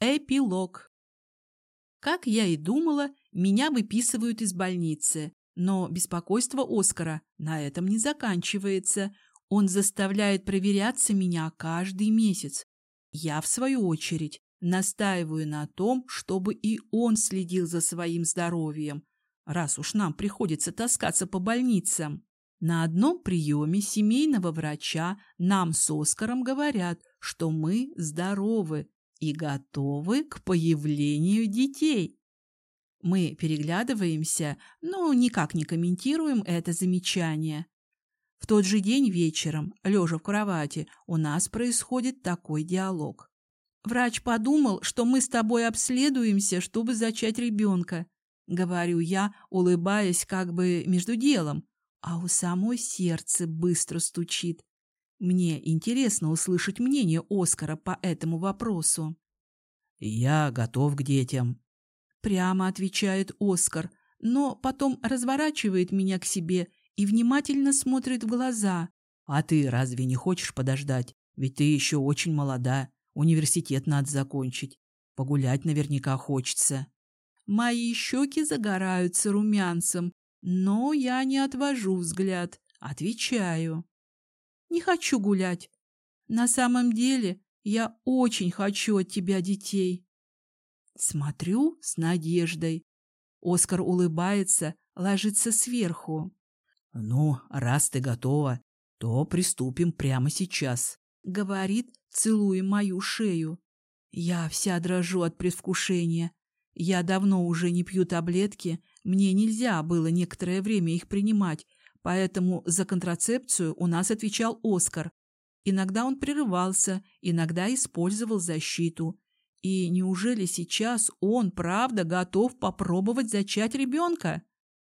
Эпилог. Как я и думала, меня выписывают из больницы. Но беспокойство Оскара на этом не заканчивается. Он заставляет проверяться меня каждый месяц. Я, в свою очередь, настаиваю на том, чтобы и он следил за своим здоровьем, раз уж нам приходится таскаться по больницам. На одном приеме семейного врача нам с Оскаром говорят, что мы здоровы и готовы к появлению детей. Мы переглядываемся, но никак не комментируем это замечание. В тот же день вечером, лежа в кровати, у нас происходит такой диалог. Врач подумал, что мы с тобой обследуемся, чтобы зачать ребенка. Говорю я, улыбаясь как бы между делом, а у самой сердце быстро стучит. Мне интересно услышать мнение Оскара по этому вопросу. «Я готов к детям», — прямо отвечает Оскар, но потом разворачивает меня к себе и внимательно смотрит в глаза. «А ты разве не хочешь подождать? Ведь ты еще очень молода, университет надо закончить. Погулять наверняка хочется». Мои щеки загораются румянцем, но я не отвожу взгляд, отвечаю. Не хочу гулять. На самом деле я очень хочу от тебя детей. Смотрю с надеждой. Оскар улыбается, ложится сверху. «Ну, раз ты готова, то приступим прямо сейчас», — говорит, целуя мою шею. Я вся дрожу от предвкушения. Я давно уже не пью таблетки, мне нельзя было некоторое время их принимать, поэтому за контрацепцию у нас отвечал Оскар. Иногда он прерывался, иногда использовал защиту. И неужели сейчас он, правда, готов попробовать зачать ребенка?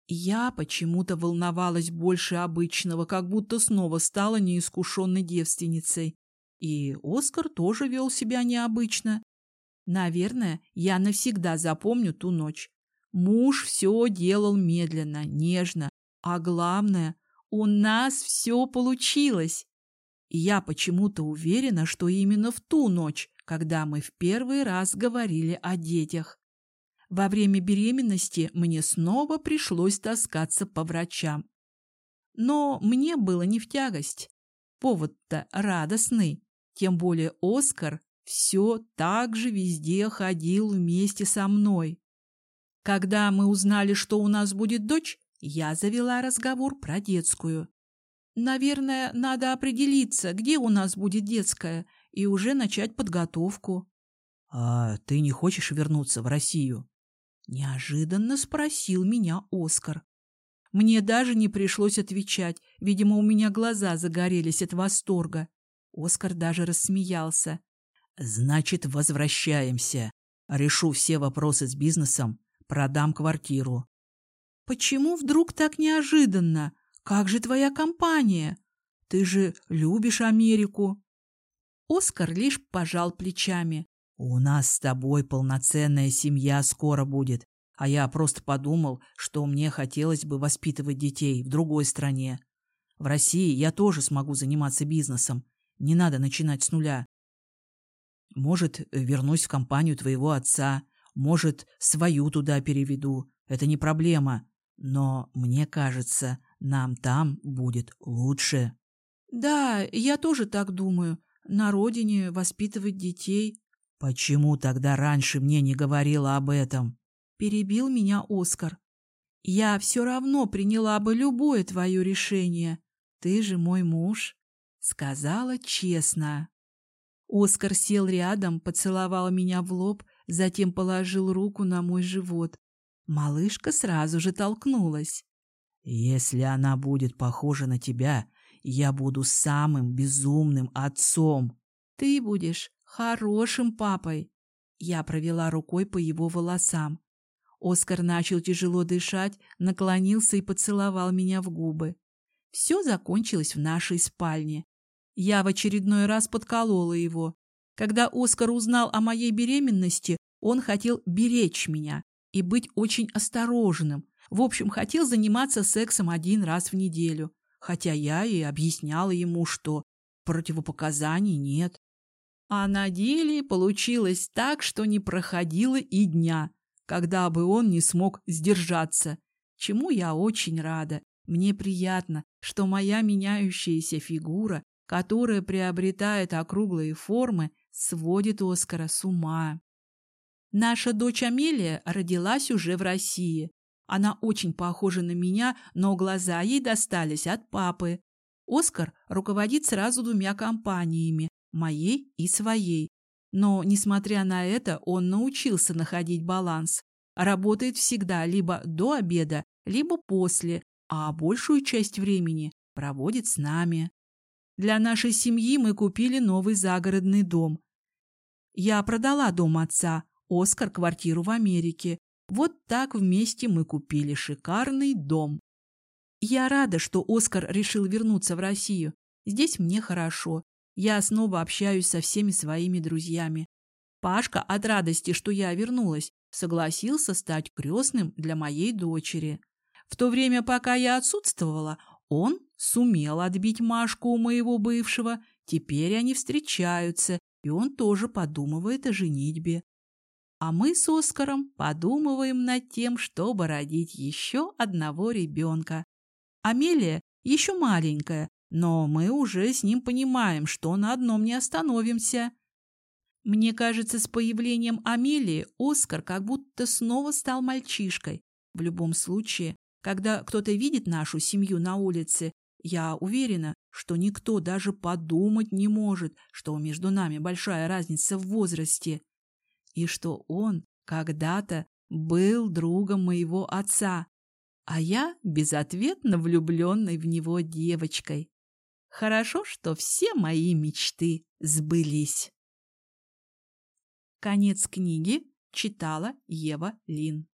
Я почему-то волновалась больше обычного, как будто снова стала неискушенной девственницей. И Оскар тоже вел себя необычно. Наверное, я навсегда запомню ту ночь. Муж все делал медленно, нежно, а главное, у нас все получилось. И я почему-то уверена, что именно в ту ночь, когда мы в первый раз говорили о детях. Во время беременности мне снова пришлось таскаться по врачам. Но мне было не в тягость. Повод-то радостный. Тем более Оскар все так же везде ходил вместе со мной. Когда мы узнали, что у нас будет дочь, я завела разговор про детскую. Наверное, надо определиться, где у нас будет детская, и уже начать подготовку. — А ты не хочешь вернуться в Россию? — неожиданно спросил меня Оскар. Мне даже не пришлось отвечать, видимо, у меня глаза загорелись от восторга. Оскар даже рассмеялся. Значит, возвращаемся. Решу все вопросы с бизнесом, продам квартиру. Почему вдруг так неожиданно? Как же твоя компания? Ты же любишь Америку. Оскар лишь пожал плечами. У нас с тобой полноценная семья скоро будет. А я просто подумал, что мне хотелось бы воспитывать детей в другой стране. В России я тоже смогу заниматься бизнесом. Не надо начинать с нуля. Может, вернусь в компанию твоего отца, может, свою туда переведу. Это не проблема. Но мне кажется, нам там будет лучше. Да, я тоже так думаю. На родине воспитывать детей. Почему тогда раньше мне не говорила об этом? Перебил меня Оскар. Я все равно приняла бы любое твое решение. Ты же мой муж. Сказала честно. Оскар сел рядом, поцеловал меня в лоб, затем положил руку на мой живот. Малышка сразу же толкнулась. «Если она будет похожа на тебя, я буду самым безумным отцом». «Ты будешь хорошим папой». Я провела рукой по его волосам. Оскар начал тяжело дышать, наклонился и поцеловал меня в губы. Все закончилось в нашей спальне. Я в очередной раз подколола его. Когда Оскар узнал о моей беременности, он хотел беречь меня и быть очень осторожным. В общем, хотел заниматься сексом один раз в неделю. Хотя я и объясняла ему, что противопоказаний нет. А на деле получилось так, что не проходило и дня, когда бы он не смог сдержаться, чему я очень рада. Мне приятно, что моя меняющаяся фигура, которая приобретает округлые формы, сводит Оскара с ума. Наша дочь Амелия родилась уже в России. Она очень похожа на меня, но глаза ей достались от папы. Оскар руководит сразу двумя компаниями, моей и своей. Но, несмотря на это, он научился находить баланс. Работает всегда либо до обеда, либо после, а большую часть времени проводит с нами. Для нашей семьи мы купили новый загородный дом. Я продала дом отца, Оскар – квартиру в Америке. Вот так вместе мы купили шикарный дом. Я рада, что Оскар решил вернуться в Россию. Здесь мне хорошо. Я снова общаюсь со всеми своими друзьями. Пашка от радости, что я вернулась, согласился стать крестным для моей дочери. В то время, пока я отсутствовала, он сумел отбить Машку у моего бывшего. Теперь они встречаются, и он тоже подумывает о женитьбе. А мы с Оскаром подумываем над тем, чтобы родить еще одного ребенка. Амелия еще маленькая, но мы уже с ним понимаем, что на одном не остановимся. Мне кажется, с появлением Амелии Оскар как будто снова стал мальчишкой. В любом случае, когда кто-то видит нашу семью на улице, я уверена, что никто даже подумать не может, что между нами большая разница в возрасте, и что он когда-то был другом моего отца а я безответно влюбленной в него девочкой. Хорошо, что все мои мечты сбылись. Конец книги читала Ева Лин.